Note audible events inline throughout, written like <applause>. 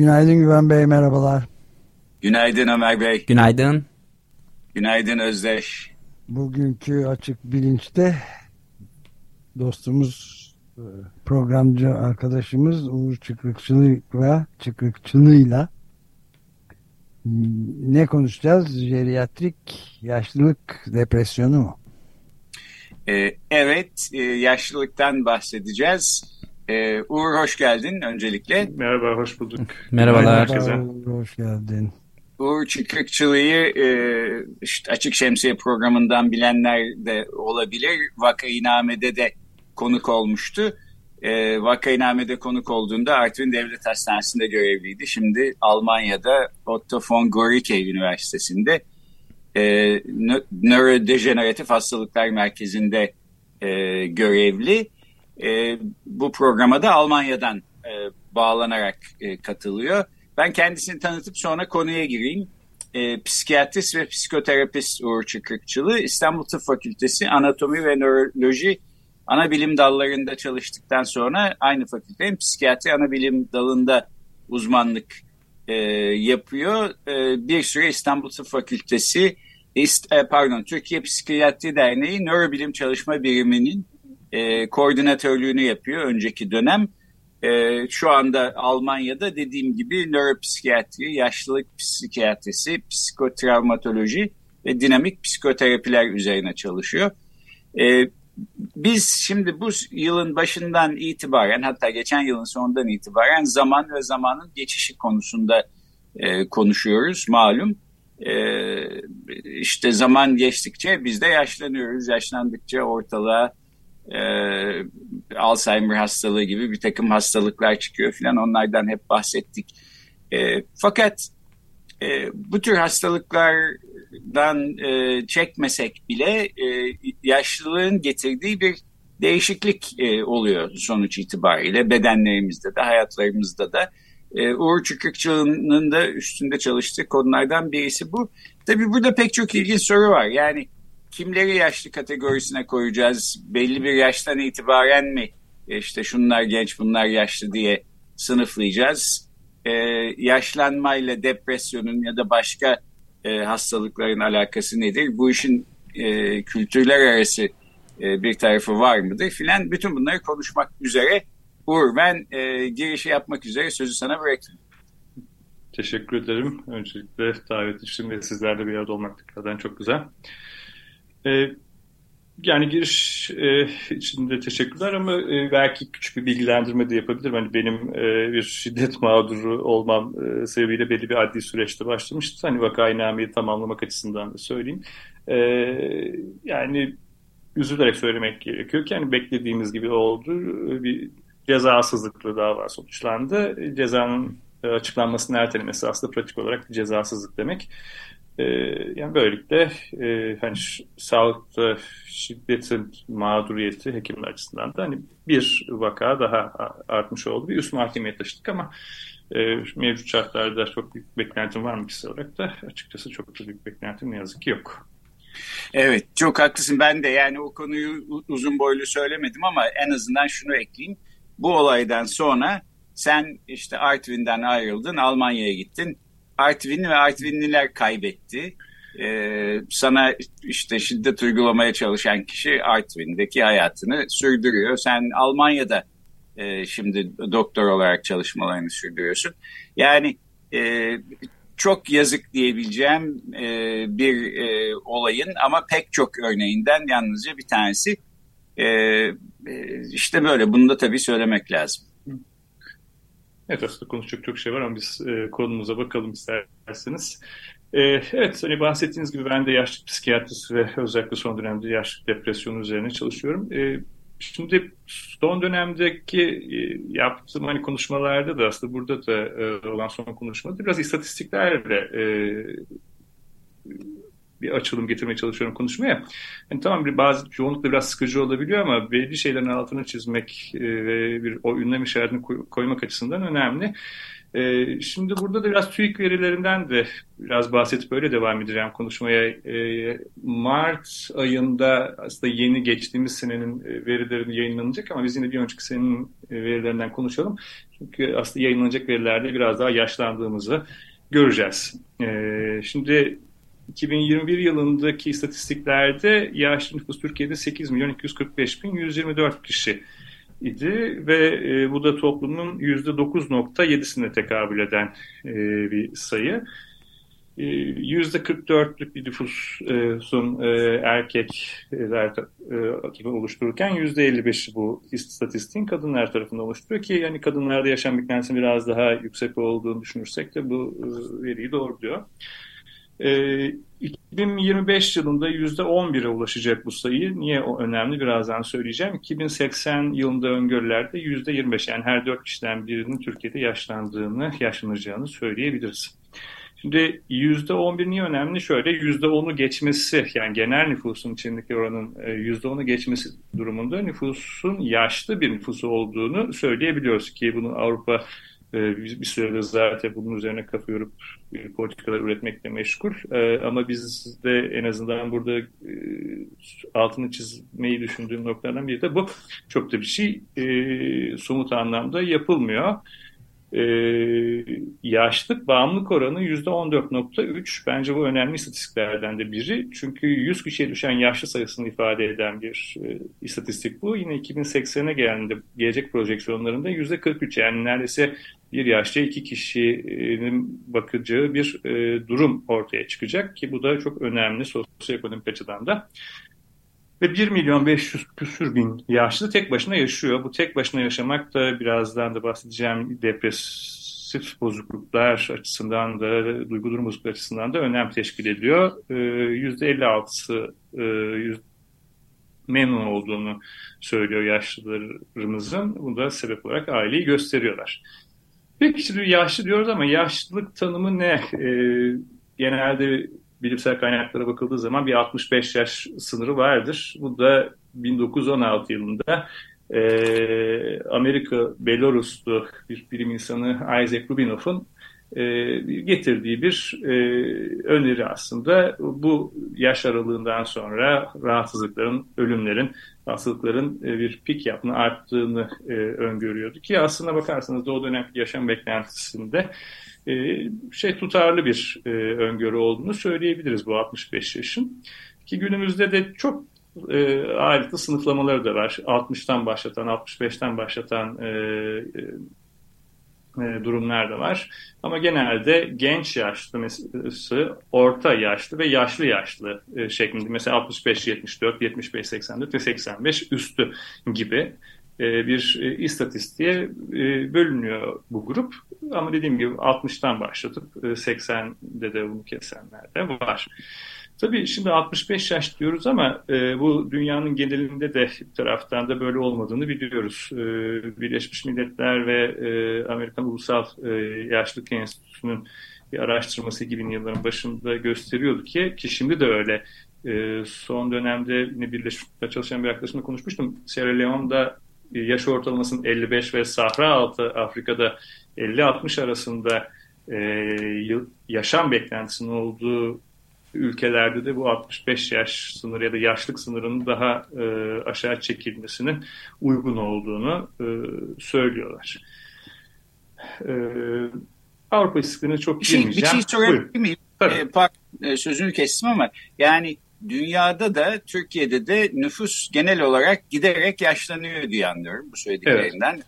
Günaydın Güven Bey, merhabalar. Günaydın Ömer Bey. Günaydın. Günaydın Özdeş. Bugünkü Açık Bilinç'te dostumuz, e, programcı arkadaşımız Uğur Çıkrıkçılı'yla Çıkrıkçılı'yla ne konuşacağız? Jeriatrik yaşlılık depresyonu mu? Ee, evet, e, yaşlılıktan bahsedeceğiz. Ee, Uğur hoş geldin öncelikle. Merhaba, hoş bulduk. Merhabalar. Merhaba, Uğur, hoş geldin. Uğur Çıkrıkçılı'yı e, işte Açık Şemsiye programından bilenler de olabilir. Vakainame'de de konuk olmuştu. E, Vakainame'de konuk olduğunda Artvin Devlet Hastanesi'nde görevliydi. Şimdi Almanya'da Otto von Guericke Üniversitesi'nde e, nö- nörodejeneratif hastalıklar merkezinde e, görevli. E, bu programa da Almanya'dan e, bağlanarak e, katılıyor. Ben kendisini tanıtıp sonra konuya gireyim. E, psikiyatrist ve psikoterapist Uğur Çıkrıkçılı İstanbul Tıp Fakültesi Anatomi ve Nöroloji ana bilim dallarında çalıştıktan sonra aynı fakültenin psikiyatri ana bilim dalında uzmanlık e, yapıyor. E, bir süre İstanbul Tıp Fakültesi İst, e, pardon Türkiye Psikiyatri Derneği Nörobilim Çalışma Biriminin e, koordinatörlüğünü yapıyor önceki dönem. E, şu anda Almanya'da dediğim gibi nöropsikiyatri, yaşlılık psikiyatrisi, psikotravmatoloji ve dinamik psikoterapiler üzerine çalışıyor. E, biz şimdi bu yılın başından itibaren hatta geçen yılın sonundan itibaren zaman ve zamanın geçişi konusunda e, konuşuyoruz malum. E, işte zaman geçtikçe biz de yaşlanıyoruz. Yaşlandıkça ortalığa e, Alzheimer hastalığı gibi bir takım hastalıklar çıkıyor filan onlardan hep bahsettik. E, fakat e, bu tür hastalıklardan e, çekmesek bile e, yaşlılığın getirdiği bir değişiklik e, oluyor sonuç itibariyle bedenlerimizde de hayatlarımızda da. E, Uğur Çıkrıkçı'nın da üstünde çalıştığı konulardan birisi bu. Tabii burada pek çok ilginç soru var. Yani kimleri yaşlı kategorisine koyacağız? Belli bir yaştan itibaren mi e, işte şunlar genç bunlar yaşlı diye sınıflayacağız? Ee, yaşlanmayla depresyonun ya da başka e, hastalıkların alakası nedir? Bu işin e, kültürler arası e, bir tarafı var mıdır filan? Bütün bunları konuşmak üzere Uğur ben e, girişi yapmak üzere sözü sana bırakıyorum. Teşekkür ederim. Öncelikle davet için ve sizlerle bir arada olmak tekrardan çok güzel. Ee, yani giriş e, için de teşekkürler ama e, belki küçük bir bilgilendirme de yapabilirim. Hani benim e, bir şiddet mağduru olmam e, sebebiyle belli bir adli süreçte başlamıştı. Hani vakainameyi tamamlamak açısından da söyleyeyim. E, yani üzülerek söylemek gerekiyor ki hani beklediğimiz gibi oldu. Bir cezasızlıkla dava sonuçlandı. Cezanın açıklanmasının ertelemesi aslında pratik olarak bir cezasızlık demek. Ee, yani böylelikle e, hani sağlıkta şiddetin mağduriyeti hekimler açısından da hani bir vaka daha artmış oldu. Bir üst mahkemeye taşıdık ama e, mevcut şartlarda çok büyük beklentim var mı kişisel olarak da açıkçası çok da büyük beklentim ne yazık ki yok. Evet çok haklısın ben de yani o konuyu uzun boylu söylemedim ama en azından şunu ekleyeyim. Bu olaydan sonra sen işte Artvin'den ayrıldın Almanya'ya gittin Artvin ve Artvinliler kaybetti. Ee, sana işte şiddet uygulamaya çalışan kişi Artvin'deki hayatını sürdürüyor. Sen Almanya'da e, şimdi doktor olarak çalışmalarını sürdürüyorsun. Yani e, çok yazık diyebileceğim e, bir e, olayın ama pek çok örneğinden yalnızca bir tanesi. E, e, işte böyle bunu da tabii söylemek lazım. Evet aslında konuşacak çok şey var ama biz e, konumuza bakalım isterseniz. E, evet hani bahsettiğiniz gibi ben de yaşlı psikiyatrisi ve özellikle son dönemde yaşlı depresyonu üzerine çalışıyorum. E, şimdi son dönemdeki e, yaptığım hani konuşmalarda da aslında burada da e, olan son konuşmada biraz istatistiklerle e, bir açılım getirmeye çalışıyorum konuşmaya. Yani tamam bir bazı yoğunlukla biraz sıkıcı olabiliyor ama belli şeylerin altını çizmek ve bir o ünlem işaretini koymak açısından önemli. E, şimdi burada da biraz TÜİK verilerinden de biraz bahsedip böyle devam edeceğim konuşmaya. E, Mart ayında aslında yeni geçtiğimiz senenin e, verileri yayınlanacak ama biz yine bir önceki senenin e, verilerinden konuşalım. Çünkü aslında yayınlanacak verilerde biraz daha yaşlandığımızı göreceğiz. E, şimdi 2021 yılındaki istatistiklerde yaşlı nüfus Türkiye'de 8 milyon 245 bin 124 kişi idi ve e, bu da toplumun %9.7'sine tekabül eden e, bir sayı. E, %44'lük bir nüfusun e, erkekler e, oluştururken %55'i bu istatistiğin kadınlar tarafından oluşturuyor ki yani kadınlarda yaşam beklentisinin biraz daha yüksek olduğunu düşünürsek de bu e, veriyi doğruluyor. E, 2025 yılında %11'e ulaşacak bu sayı. Niye o önemli birazdan söyleyeceğim. 2080 yılında öngörülerde %25 yani her 4 kişiden birinin Türkiye'de yaşlandığını, yaşlanacağını söyleyebiliriz. Şimdi %11 niye önemli? Şöyle %10'u geçmesi yani genel nüfusun içindeki oranın %10'u e, geçmesi durumunda nüfusun yaşlı bir nüfusu olduğunu söyleyebiliyoruz ki bunu Avrupa bir, bir süredir zaten bunun üzerine kafa yorup politikalar üretmekle meşgul. E, ama biz de en azından burada e, altını çizmeyi düşündüğüm noktalardan biri de bu. Çok da bir şey e, somut anlamda yapılmıyor e, yaşlık bağımlılık oranı %14.3. Bence bu önemli istatistiklerden de biri. Çünkü 100 kişiye düşen yaşlı sayısını ifade eden bir e, istatistik bu. Yine 2080'e geldiğinde gelecek projeksiyonlarında %43 yani neredeyse bir yaşta iki kişinin bakacağı bir e, durum ortaya çıkacak ki bu da çok önemli sosyoekonomik açıdan da. Ve 1 milyon 500 küsür bin yaşlı tek başına yaşıyor. Bu tek başına yaşamak da birazdan da bahsedeceğim depresif bozukluklar açısından da, duygu durum bozuklukları açısından da önem teşkil ediyor. %56'sı e, memnun olduğunu söylüyor yaşlılarımızın. Bu da sebep olarak aileyi gösteriyorlar. Peki şimdi yaşlı diyoruz ama yaşlılık tanımı ne? E, genelde bilimsel kaynaklara bakıldığı zaman bir 65 yaş sınırı vardır. Bu da 1916 yılında e, Amerika Belaruslu bir bilim insanı Isaac Rubinov'un e, getirdiği bir e, öneri aslında. Bu yaş aralığından sonra rahatsızlıkların, ölümlerin, hastalıkların e, bir pik yapma arttığını e, öngörüyordu ki aslında bakarsanız da o dönemki yaşam beklentisinde şey tutarlı bir e, öngörü olduğunu söyleyebiliriz bu 65 yaşın. Ki günümüzde de çok e, ayrıntı sınıflamaları da var. 60'tan başlatan, 65'ten başlatan e, e, durumlar da var. Ama genelde genç yaşlısı, orta yaşlı ve yaşlı yaşlı e, şeklinde. Mesela 65-74, 75-84 ve 85 üstü gibi e, bir e, istatistiğe e, bölünüyor bu grup. Ama dediğim gibi 60'tan başlatıp 80'de de bunu kesenler de var. Tabii şimdi 65 yaş diyoruz ama bu dünyanın genelinde de bir taraftan da böyle olmadığını biliyoruz. Birleşmiş Milletler ve Amerikan Ulusal Yaşlık Enstitüsü'nün bir araştırması 2000 yılların başında gösteriyordu ki ki şimdi de öyle son dönemde yine Birleşmiş Milletler çalışan bir arkadaşımla konuşmuştum. Sierra Leone'da yaş ortalamasının 55 ve Sahra altı Afrika'da 50-60 arasında e, yaşam beklentisinin olduğu ülkelerde de bu 65 yaş sınırı ya da yaşlık sınırının daha e, aşağı çekilmesinin uygun olduğunu e, söylüyorlar. E, Avrupa istiklerine çok bir şey, girmeyeceğim. Bir şey sorabilir miyim? Tabii. E, pardon, e, sözünü kestim ama yani dünyada da Türkiye'de de nüfus genel olarak giderek yaşlanıyor diye anlıyorum bu söylediklerinden. Evet.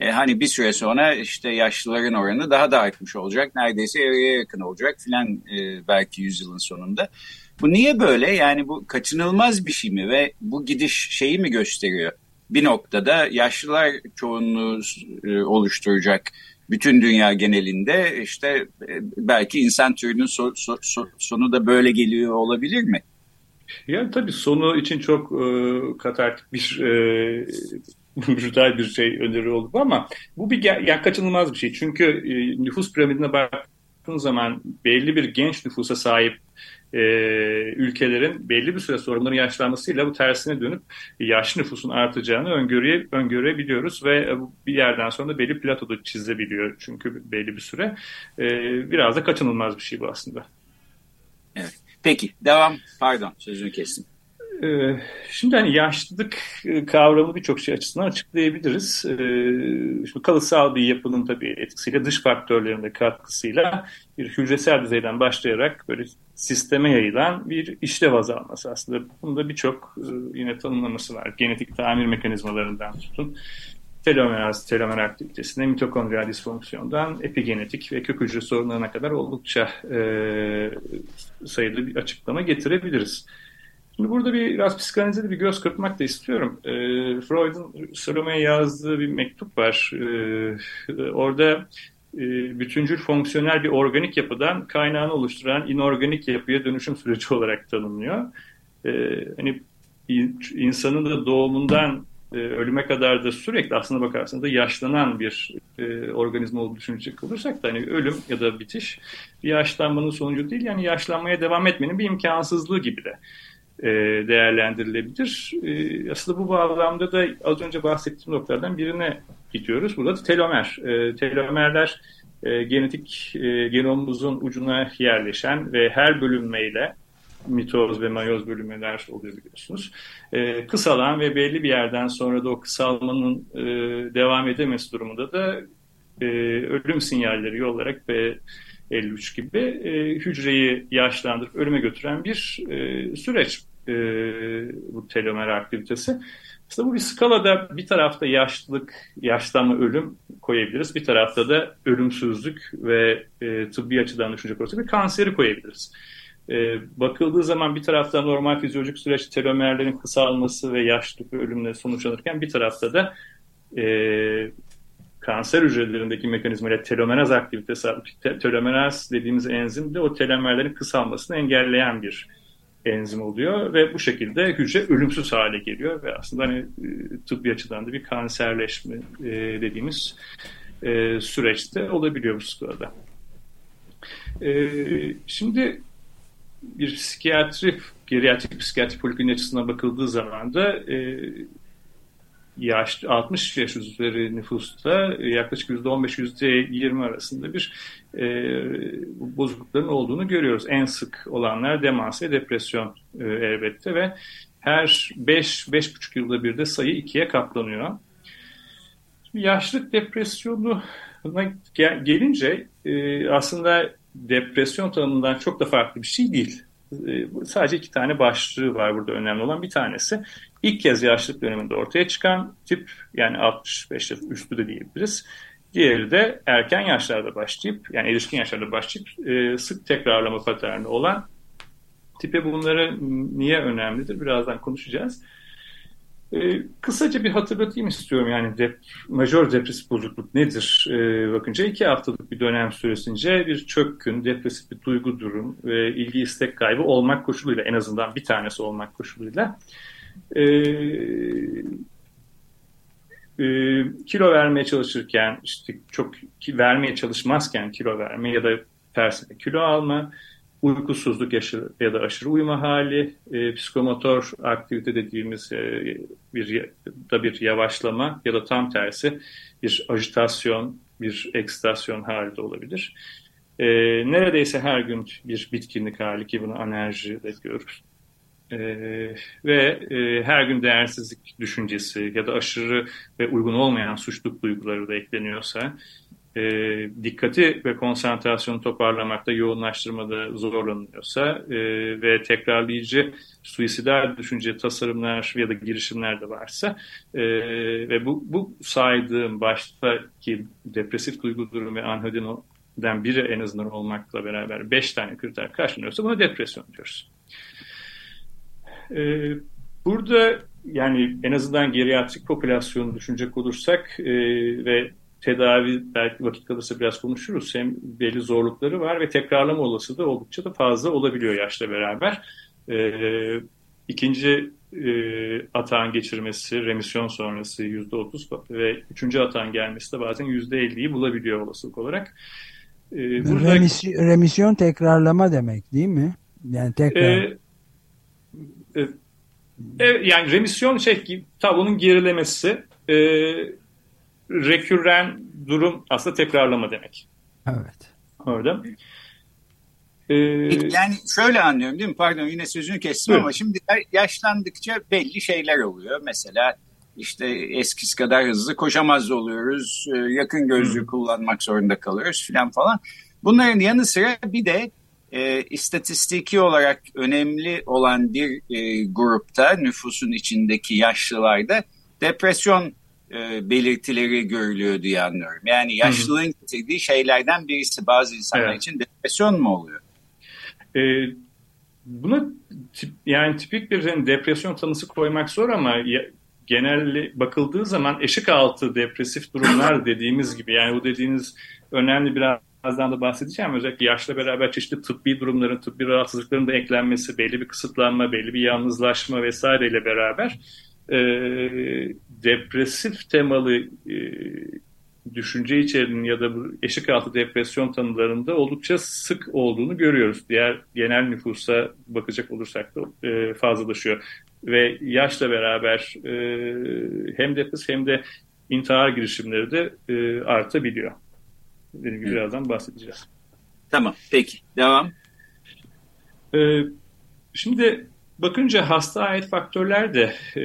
E, hani bir süre sonra işte yaşlıların oranı daha da artmış olacak. Neredeyse yarıya yakın olacak filan e, belki yüzyılın sonunda. Bu niye böyle? Yani bu kaçınılmaz bir şey mi ve bu gidiş şeyi mi gösteriyor? Bir noktada yaşlılar çoğunluğu e, oluşturacak bütün dünya genelinde işte e, belki insan türünün so, so, so, sonu da böyle geliyor olabilir mi? Yani tabii sonu için çok e, katartik bir e, <laughs> brutal bir şey öneri oldu ama bu bir yani kaçınılmaz bir şey. Çünkü e, nüfus piramidine baktığın zaman belli bir genç nüfusa sahip e, ülkelerin belli bir süre sonra bunların yaşlanmasıyla bu tersine dönüp yaşlı nüfusun artacağını öngörüye, öngörebiliyoruz ve bir yerden sonra da belli platoda çizebiliyor çünkü belli bir süre. E, biraz da kaçınılmaz bir şey bu aslında. Evet. Peki devam. Pardon sözünü kestim. Ee, şimdi hani yaşlılık e, kavramı birçok şey açısından açıklayabiliriz. Ee, şimdi kalıtsal bir yapının tabii etkisiyle, dış faktörlerin de katkısıyla bir hücresel düzeyden başlayarak böyle sisteme yayılan bir işlev azalması aslında. Bunda birçok e, yine tanımlaması var. Genetik tamir mekanizmalarından tutun. Telomeraz, telomer aktivitesine, mitokondriyal disfonksiyondan epigenetik ve kök hücre sorunlarına kadar oldukça e, sayılı bir açıklama getirebiliriz. Şimdi burada bir biraz psikanalize bir göz kırpmak da istiyorum. E, Freud'un Salome'ye yazdığı bir mektup var. E, orada e, bütüncül fonksiyonel bir organik yapıdan kaynağını oluşturan inorganik yapıya dönüşüm süreci olarak tanımlıyor. E, hani insanın da doğumundan e, ölüme kadar da sürekli aslında bakarsanız da yaşlanan bir e, organizma olduğunu düşünecek olursak da hani ölüm ya da bitiş bir yaşlanmanın sonucu değil yani yaşlanmaya devam etmenin bir imkansızlığı gibi de e, değerlendirilebilir. E, aslında bu bağlamda da az önce bahsettiğim noktalardan birine gidiyoruz. Burada da telomer. E, telomerler e, genetik e, genomumuzun ucuna yerleşen ve her bölünmeyle mitoz ve mayoz bölünmeler oluyor biliyorsunuz. E, kısalan ve belli bir yerden sonra da o kısalmanın e, devam edemesi durumunda da e, ölüm sinyalleri yollarak ve 53 gibi e, hücreyi yaşlandırıp ölüme götüren bir e, süreç e, bu telomer aktivitesi. Aslında bu bir skalada bir tarafta yaşlılık, yaşlanma, ölüm koyabiliriz. Bir tarafta da ölümsüzlük ve e, tıbbi açıdan düşünecek olursak bir kanseri koyabiliriz. E, bakıldığı zaman bir tarafta normal fizyolojik süreç telomerlerin kısalması ve yaşlılık ve ölümle sonuçlanırken bir tarafta da e, kanser hücrelerindeki mekanizmayla telomeraz aktivitesi, telomeraz dediğimiz enzim de o telomerlerin kısalmasını engelleyen bir enzim oluyor ve bu şekilde hücre ölümsüz hale geliyor ve aslında hani e, tıbbi açıdan da bir kanserleşme e, dediğimiz e, süreçte olabiliyor bu sırada. Şimdi bir psikiyatri, geriatrik psikiyatri polikliniği açısından bakıldığı zaman da yaş 60 yaş üzeri nüfusta yaklaşık %15-%20 arasında bir e, bozuklukların olduğunu görüyoruz. En sık olanlar demans ve depresyon e, elbette ve her 5-5,5 yılda bir de sayı ikiye katlanıyor. Şimdi yaşlılık depresyonuna gelince e, aslında depresyon tanımından çok da farklı bir şey değil. E, sadece iki tane başlığı var burada önemli olan. Bir tanesi ilk kez yaşlılık döneminde ortaya çıkan tip yani 65 yaş üstü de diyebiliriz. Diğeri de erken yaşlarda başlayıp yani erişkin yaşlarda başlayıp e, sık tekrarlama paterni olan tipe bunları niye önemlidir birazdan konuşacağız. E, kısaca bir hatırlatayım istiyorum yani dep majör depresif bozukluk nedir? E, bakınca iki haftalık bir dönem süresince bir çökkün, depresif bir duygu durum ve ilgi istek kaybı olmak koşuluyla en azından bir tanesi olmak koşuluyla e, e, kilo vermeye çalışırken işte çok vermeye çalışmazken kilo verme ya da tersine kilo alma, uykusuzluk ya da aşırı uyuma hali, e, psikomotor aktivite dediğimiz e, bir da bir yavaşlama ya da tam tersi bir ajitasyon, bir ekstasyon hali de olabilir. E, neredeyse her gün bir bitkinlik hali ki bunu anerji de diyoruz. E, ve e, her gün değersizlik düşüncesi ya da aşırı ve uygun olmayan suçluluk duyguları da ekleniyorsa e, dikkati ve konsantrasyonu toparlamakta, yoğunlaştırmada zorlanıyorsa e, ve tekrarlayıcı suisidal düşünce tasarımlar ya da girişimler de varsa e, ve bu, bu saydığım baştaki depresif duygu durum ve anhedoniden biri en azından olmakla beraber beş tane kriter karşılanıyorsa buna depresyon diyoruz. E, burada yani en azından geriatrik popülasyonu düşünecek olursak e, ve tedavi belki vakit kalırsa biraz konuşuruz. Hem belli zorlukları var ve tekrarlama olasılığı oldukça da fazla olabiliyor yaşla beraber. E, ikinci e, atağın geçirmesi, remisyon sonrası yüzde otuz ve üçüncü atağın gelmesi de bazen yüzde elliyi bulabiliyor olasılık olarak. E, burada, remisyon, remisyon tekrarlama demek değil mi? Yani tekrar. E, e, e, yani remisyon şey tablonun gerilemesi e, rekürren durum aslında tekrarlama demek. Evet. Orada. Ee, yani şöyle anlıyorum değil mi? Pardon yine sözünü kestim ama şimdi yaşlandıkça belli şeyler oluyor. Mesela işte eskisi kadar hızlı koşamaz oluyoruz. E, yakın gözlüğü Hı. kullanmak zorunda kalıyoruz filan falan. Bunların yanı sıra bir de e, istatistiki olarak önemli olan bir e, grupta nüfusun içindeki yaşlılarda depresyon e, belirtileri görülüyor diye anlıyorum. Yani yaşlılığın getirdiği şeylerden birisi bazı insanlar evet. için depresyon mu oluyor? E, buna tip, yani tipik bir yani depresyon tanısı koymak zor ama ya, genelde bakıldığı zaman eşik altı depresif durumlar <laughs> dediğimiz gibi yani bu dediğiniz önemli biraz birazdan da bahsedeceğim. Özellikle yaşla beraber çeşitli tıbbi durumların, tıbbi rahatsızlıkların da eklenmesi, belli bir kısıtlanma, belli bir yalnızlaşma vesaireyle beraber e, depresif temalı e, düşünce içerinin ya da bu eşik altı depresyon tanılarında oldukça sık olduğunu görüyoruz. Diğer genel nüfusa bakacak olursak da e, fazlalaşıyor. Ve yaşla beraber e, hem depresif hem de intihar girişimleri de e, artabiliyor. Dediğim gibi birazdan bahsedeceğiz. Tamam, peki. Devam. Ee, şimdi bakınca hasta ait faktörler de e,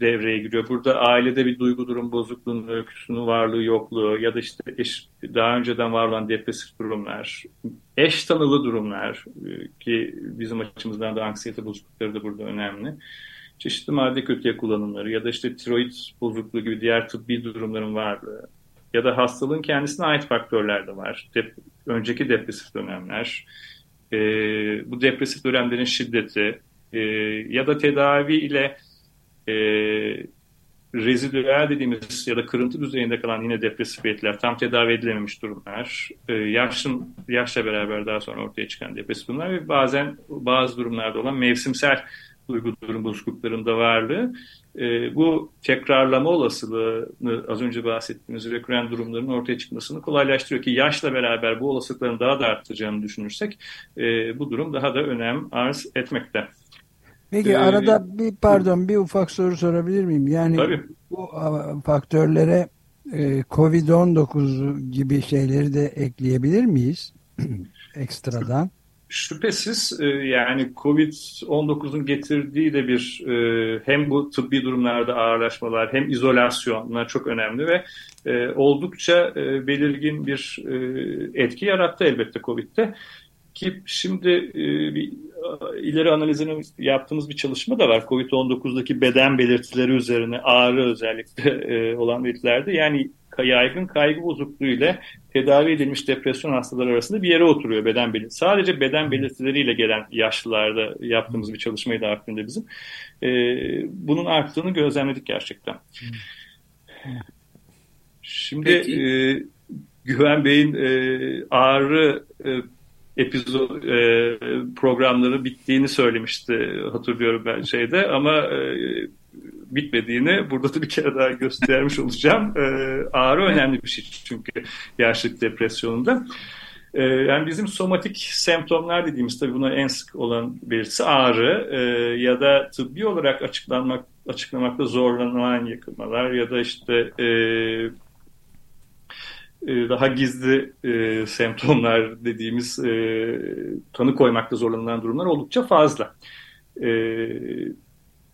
devreye giriyor. Burada ailede bir duygu durum bozukluğunun öyküsünün varlığı yokluğu ya da işte eş, daha önceden var olan depresif durumlar, eş tanılı durumlar e, ki bizim açımızdan da anksiyete bozuklukları da burada önemli. Çeşitli madde kötüye kullanımları ya da işte tiroid bozukluğu gibi diğer tıbbi durumların varlığı ya da hastalığın kendisine ait faktörler de var. Dep önceki depresif dönemler, e, bu depresif dönemlerin şiddeti e, ya da tedavi ile e, rezidüel dediğimiz ya da kırıntı düzeyinde kalan yine depresif etkiler, tam tedavi edilememiş durumlar, e, yaşın, yaşla beraber daha sonra ortaya çıkan depresif ve bazen bazı durumlarda olan mevsimsel duygu durum bozukluklarında varlığı e, bu tekrarlama olasılığını az önce bahsettiğimiz reküren durumların ortaya çıkmasını kolaylaştırıyor ki yaşla beraber bu olasılıkların daha da artacağını düşünürsek e, bu durum daha da önem arz etmekte. Peki ee, arada bir pardon bir ufak soru sorabilir miyim? Yani tabii. bu faktörlere e, Covid-19 gibi şeyleri de ekleyebilir miyiz <clears throat> ekstradan? Şüphesiz e, yani Covid-19'un getirdiği de bir e, hem bu tıbbi durumlarda ağırlaşmalar hem izolasyonlar çok önemli ve oldukça belirgin bir etki yarattı elbette Covid'de. Ki şimdi bir ileri analizini yaptığımız bir çalışma da var. Covid-19'daki beden belirtileri üzerine ağrı özellikle olan belirtilerde. Yani yaygın kaygı bozukluğu ile tedavi edilmiş depresyon hastaları arasında bir yere oturuyor beden belirtisi. Sadece beden belirtileriyle gelen yaşlılarda yaptığımız bir çalışmayı da aklımda bizim. E, bunun arttığını gözlemledik gerçekten. Şimdi e, Güven Bey'in e, ağrı e, epizod e, programları bittiğini söylemişti hatırlıyorum ben şeyde ama e, bitmediğini burada da bir kere daha göstermiş <laughs> olacağım. E, ağrı önemli bir şey çünkü yaşlık depresyonunda. E, yani bizim somatik semptomlar dediğimiz tabii buna en sık olan belirtisi ağrı e, ya da tıbbi olarak açıklanmak açıklamakta zorlanan yakınmalar ya da işte e daha gizli e, semptomlar dediğimiz e, tanı koymakta zorlanılan durumlar oldukça fazla. E,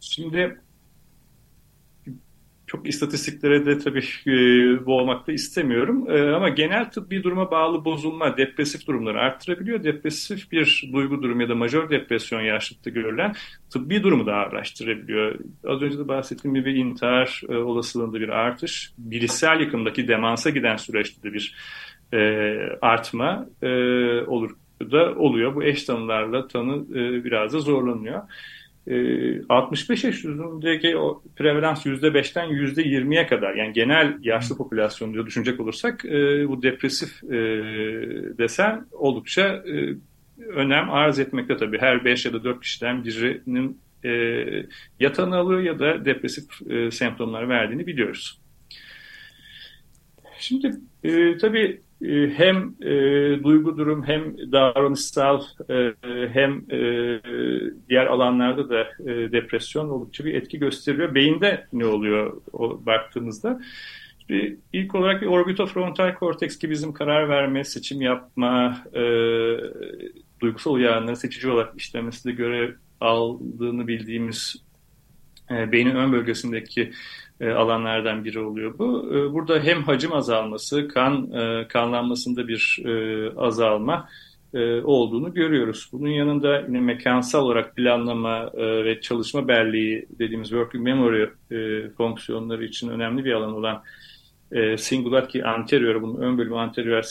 şimdi çok istatistiklere de tabii e, boğmak da istemiyorum. E, ama genel tıbbi duruma bağlı bozulma, depresif durumları arttırabiliyor. Depresif bir duygu durumu ya da majör depresyon yaşlıkta görülen tıbbi durumu da ağırlaştırabiliyor. Az önce de bahsettiğim gibi intihar e, olasılığında bir artış, bilişsel yıkımdaki demansa giden süreçte de bir e, artma e, olur da oluyor. Bu eş tanılarla tanı e, biraz da zorlanıyor. 65 ee, yaş üzerindeki o prevalans %5'ten %20'ye kadar yani genel yaşlı popülasyonu düşünecek olursak e, bu depresif e, desen oldukça e, önem arz etmekte tabii. Her 5 ya da 4 kişiden birinin e, ya tanılı ya da depresif e, semptomlar verdiğini biliyoruz. Şimdi tabii hem e, duygu durum hem davranışsal e, hem e, diğer alanlarda da e, depresyon oldukça bir etki gösteriyor. Beyinde ne oluyor o, baktığımızda? İşte ilk olarak bir orbitofrontal korteks ki bizim karar verme, seçim yapma, e, duygusal uyaranların seçici olarak işlemesinde görev aldığını bildiğimiz e, beynin ön bölgesindeki e, alanlardan biri oluyor bu. E, burada hem hacim azalması, kan e, kanlanmasında bir azalma olduğunu görüyoruz. Bunun yanında yine mekansal olarak planlama ve çalışma belleği dediğimiz working memory fonksiyonları için önemli bir alan olan singulat ki anterior, bunun ön bölümü anterior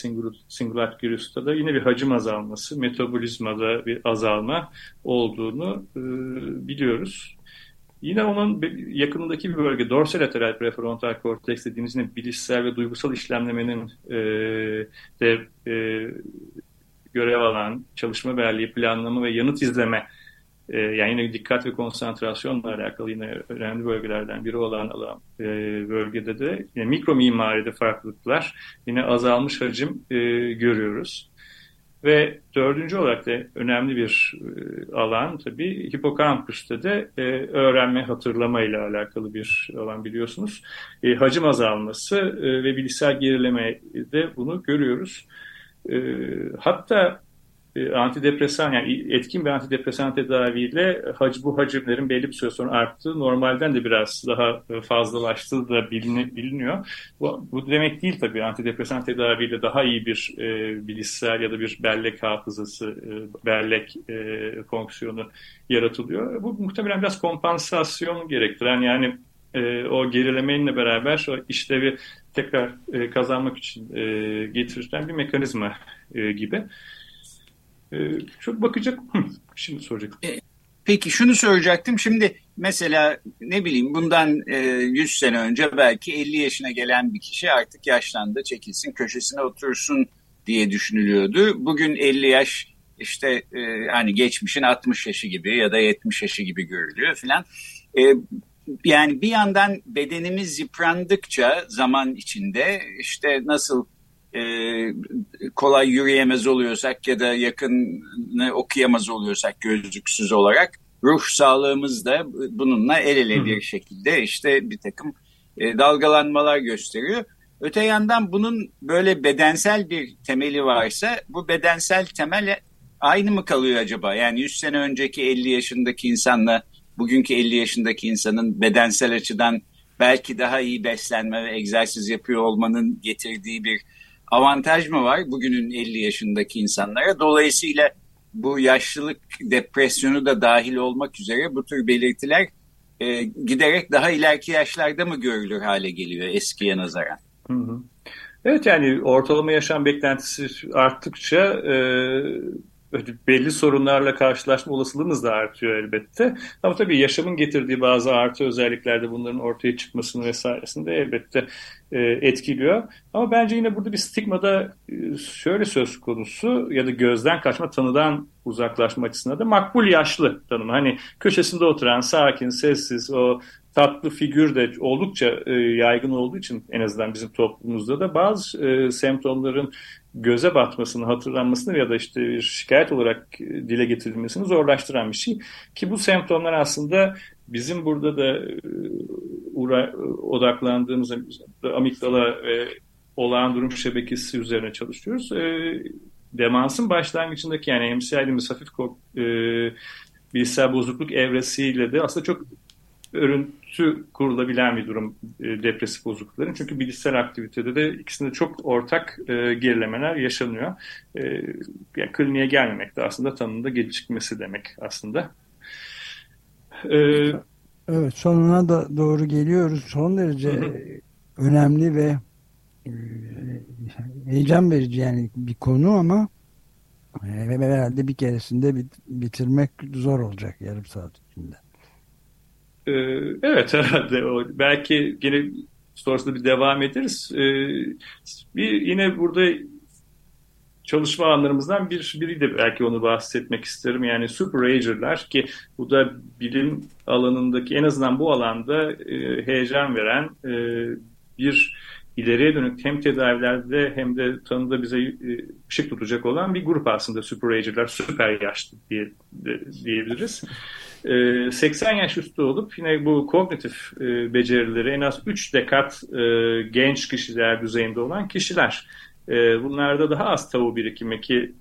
singulat gyrus'ta da yine bir hacim azalması, metabolizmada bir azalma olduğunu biliyoruz. Yine onun yakınındaki bir bölge dorsolateral prefrontal korteks dediğimiz yine bilişsel ve duygusal işlemlemenin e, de e, görev alan çalışma belleği, planlama ve yanıt izleme e, yani yine dikkat ve konsantrasyonla alakalı yine önemli bölgelerden biri olan alan e, bölgede de yine mikro mimaride farklılıklar yine azalmış hacim e, görüyoruz. Ve dördüncü olarak da önemli bir e, alan tabii hipokampüste de e, öğrenme hatırlama ile alakalı bir alan biliyorsunuz. E, hacim azalması e, ve bilişsel gerileme de bunu görüyoruz. E, hatta antidepresan yani etkin bir antidepresan tedaviyle hac, bu hacimlerin belli bir süre sonra arttığı normalden de biraz daha e, fazlalaştığı da biliniyor. Bu, bu demek değil tabii antidepresan tedaviyle daha iyi bir e, bilişsel ya da bir bellek hafızası, e, bellek e, fonksiyonu yaratılıyor. Bu muhtemelen biraz kompansasyon gerektiren yani e, o gerilemeyle beraber o işlevi tekrar e, kazanmak için e, getirilen bir mekanizma e, gibi. Ee, çok bakacak. Şimdi soracak. E, peki şunu soracaktım. Şimdi mesela ne bileyim bundan e, 100 sene önce belki 50 yaşına gelen bir kişi artık yaşlandı çekilsin köşesine otursun diye düşünülüyordu. Bugün 50 yaş işte e, hani geçmişin 60 yaşı gibi ya da 70 yaşı gibi görülüyor filan. E, yani bir yandan bedenimiz yıprandıkça zaman içinde işte nasıl e, kolay yürüyemez oluyorsak ya da yakını okuyamaz oluyorsak gözlüksüz olarak ruh sağlığımız da bununla el ele bir şekilde işte bir takım e, dalgalanmalar gösteriyor. Öte yandan bunun böyle bedensel bir temeli varsa bu bedensel temel aynı mı kalıyor acaba? Yani 100 sene önceki 50 yaşındaki insanla bugünkü 50 yaşındaki insanın bedensel açıdan belki daha iyi beslenme ve egzersiz yapıyor olmanın getirdiği bir avantaj mı var bugünün 50 yaşındaki insanlara? Dolayısıyla bu yaşlılık depresyonu da dahil olmak üzere bu tür belirtiler e, giderek daha ileriki yaşlarda mı görülür hale geliyor eskiye nazaran? Hı hı. Evet yani ortalama yaşam beklentisi arttıkça e, belli sorunlarla karşılaşma olasılığımız da artıyor elbette. Ama tabii yaşamın getirdiği bazı artı özelliklerde bunların ortaya çıkmasını vesairesinde elbette e, etkiliyor. Ama bence yine burada bir stigma da e, şöyle söz konusu ya da gözden kaçma tanıdan uzaklaşma açısından da makbul yaşlı tanımı. Hani köşesinde oturan sakin, sessiz, o tatlı figür de oldukça e, yaygın olduğu için en azından bizim toplumumuzda da bazı semptomların göze batmasını, hatırlanmasını ya da işte bir şikayet olarak dile getirilmesini zorlaştıran bir şey. Ki bu semptomlar aslında bizim burada da e, uğra odaklandığımız amigdala ve olağan durum şebekesi üzerine çalışıyoruz. E, demansın başlangıcındaki yani MCI dediğimiz hafif e, bilişsel bozukluk evresiyle de aslında çok örüntü kurulabilen bir durum e, depresif bozuklukların. Çünkü bilişsel aktivitede de ikisinde çok ortak e, gerilemeler yaşanıyor. E, yani kliniğe gelmemek de aslında tanında gecikmesi demek aslında. E, evet sonuna da doğru geliyoruz. Son derece hı. önemli ve e, heyecan verici yani bir konu ama e, herhalde bir keresinde bitirmek zor olacak yarım saat içinde. Ee, evet <laughs> herhalde o. Belki yine sonrasında bir devam ederiz. Ee, bir yine burada çalışma alanlarımızdan bir, biri de belki onu bahsetmek isterim. Yani superager'lar ki bu da bilim alanındaki en azından bu alanda e, heyecan veren e, bir ileriye dönük hem tedavilerde hem de tanıda bize e, ışık tutacak olan bir grup aslında superager'lar, süper yaşlı diye, diyebiliriz. 80 yaş üstü olup yine bu kognitif e, becerileri en az 3 dekat e, genç kişiler düzeyinde olan kişiler. E, bunlarda daha az tavu birikimi ki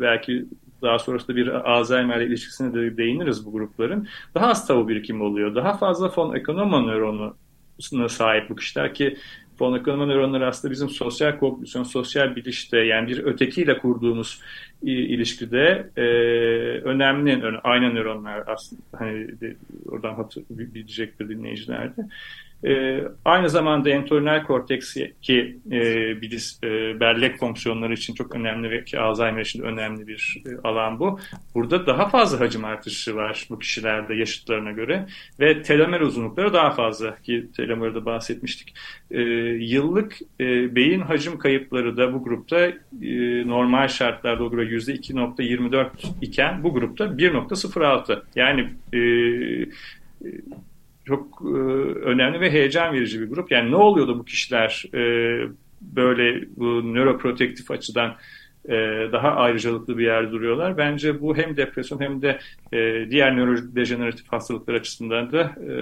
belki daha sonrasında bir Alzheimer ilişkisine de değiniriz bu grupların. Daha az tavu birikimi oluyor. Daha fazla fon ekonoma nöronuna sahip bu kişiler ki fon ekonoma nöronları aslında bizim sosyal kognisyon, sosyal bilişte yani bir ötekiyle kurduğumuz ilişkide e, önemli aynı nöronlar aslında hani de, oradan hatır, bilecektir dinleyiciler de. E, aynı zamanda entorhinal korteks ki e, biliz, e, bellek fonksiyonları için çok önemli ve ki Alzheimer için önemli bir e, alan bu. Burada daha fazla hacim artışı var bu kişilerde yaşıtlarına göre ve telomer uzunlukları daha fazla ki telomerde bahsetmiştik. E, yıllık e, beyin hacim kayıpları da bu grupta e, normal şartlarda o gruba %2.24 iken bu grupta 1.06 yani e, çok e, önemli ve heyecan verici bir grup. Yani ne oluyor da bu kişiler e, böyle bu nöroprotektif açıdan e, daha ayrıcalıklı bir yerde duruyorlar. Bence bu hem depresyon hem de e, diğer nörodejeneratif hastalıklar açısından da e,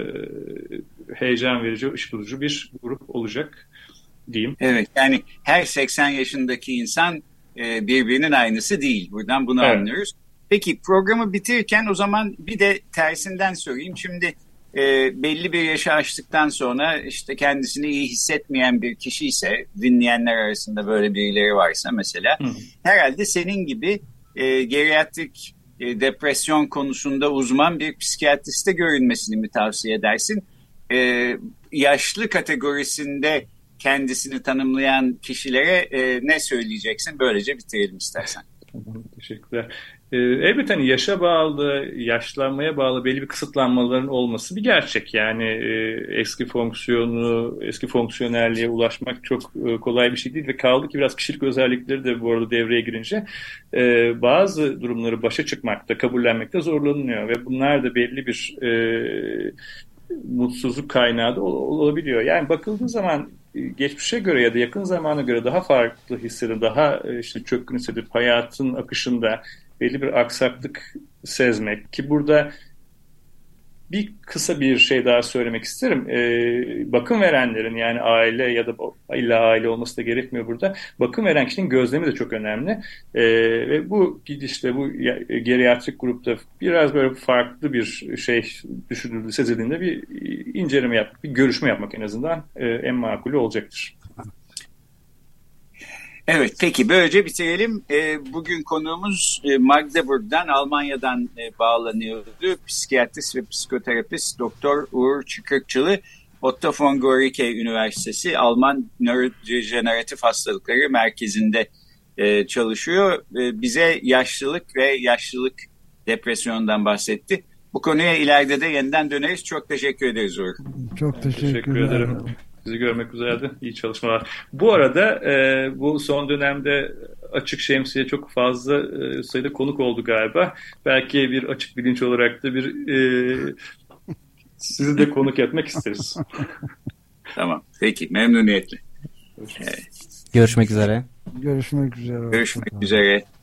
heyecan verici, ışık tutucu bir grup olacak diyeyim. Evet yani her 80 yaşındaki insan e, birbirinin aynısı değil. Buradan bunu evet. anlıyoruz. Peki programı bitirirken o zaman bir de tersinden sorayım. Şimdi e, belli bir yaşa aştıktan sonra işte kendisini iyi hissetmeyen bir kişi ise dinleyenler arasında böyle birileri varsa mesela Hı. herhalde senin gibi e, geriatrik e, depresyon konusunda uzman bir psikiyatriste görünmesini mi tavsiye edersin? E, yaşlı kategorisinde kendisini tanımlayan kişilere e, ne söyleyeceksin? Böylece bitirelim istersen. Teşekkürler. Ee, elbette hani yaşa bağlı, yaşlanmaya bağlı belli bir kısıtlanmaların olması bir gerçek. Yani e, eski fonksiyonu, eski fonksiyonelliğe ulaşmak çok e, kolay bir şey değil ve kaldı ki biraz kişilik özellikleri de bu arada devreye girince e, bazı durumları başa çıkmakta, kabullenmekte zorlanıyor ve bunlar da belli bir mutsuzluk kaynağı da olabiliyor. Yani bakıldığı zaman geçmişe göre ya da yakın zamana göre daha farklı hissedip, daha işte çökkün hissedip hayatın akışında belli bir aksaklık sezmek ki burada bir kısa bir şey daha söylemek isterim. Ee, bakım verenlerin yani aile ya da illa aile olması da gerekmiyor burada. Bakım veren kişinin gözlemi de çok önemli. Ee, ve bu gidişte bu geriatrik grupta biraz böyle farklı bir şey düşünüldü, sezildiğinde bir inceleme yapmak, bir görüşme yapmak en azından e, en makulü olacaktır. Evet peki böylece bitirelim. E, bugün konuğumuz e, Magdeburg'dan Almanya'dan e, bağlanıyordu. Psikiyatrist ve psikoterapist Doktor Uğur Çıkırkçılı Otto von Guericke Üniversitesi Alman Nörodejeneratif Hastalıkları Merkezi'nde e, çalışıyor. E, bize yaşlılık ve yaşlılık depresyonundan bahsetti. Bu konuya ileride de yeniden döneriz. Çok teşekkür ederiz Uğur. Çok teşekkür, teşekkür ederim. Sizi görmek güzeldi. İyi çalışmalar. Bu arada e, bu son dönemde Açık Şemsiye çok fazla e, sayıda konuk oldu galiba. Belki bir açık bilinç olarak da bir e, sizi de konuk etmek isteriz. <laughs> tamam. Peki. Memnuniyetle. Görüşmek üzere. Görüşmek üzere. Görüşmek üzere.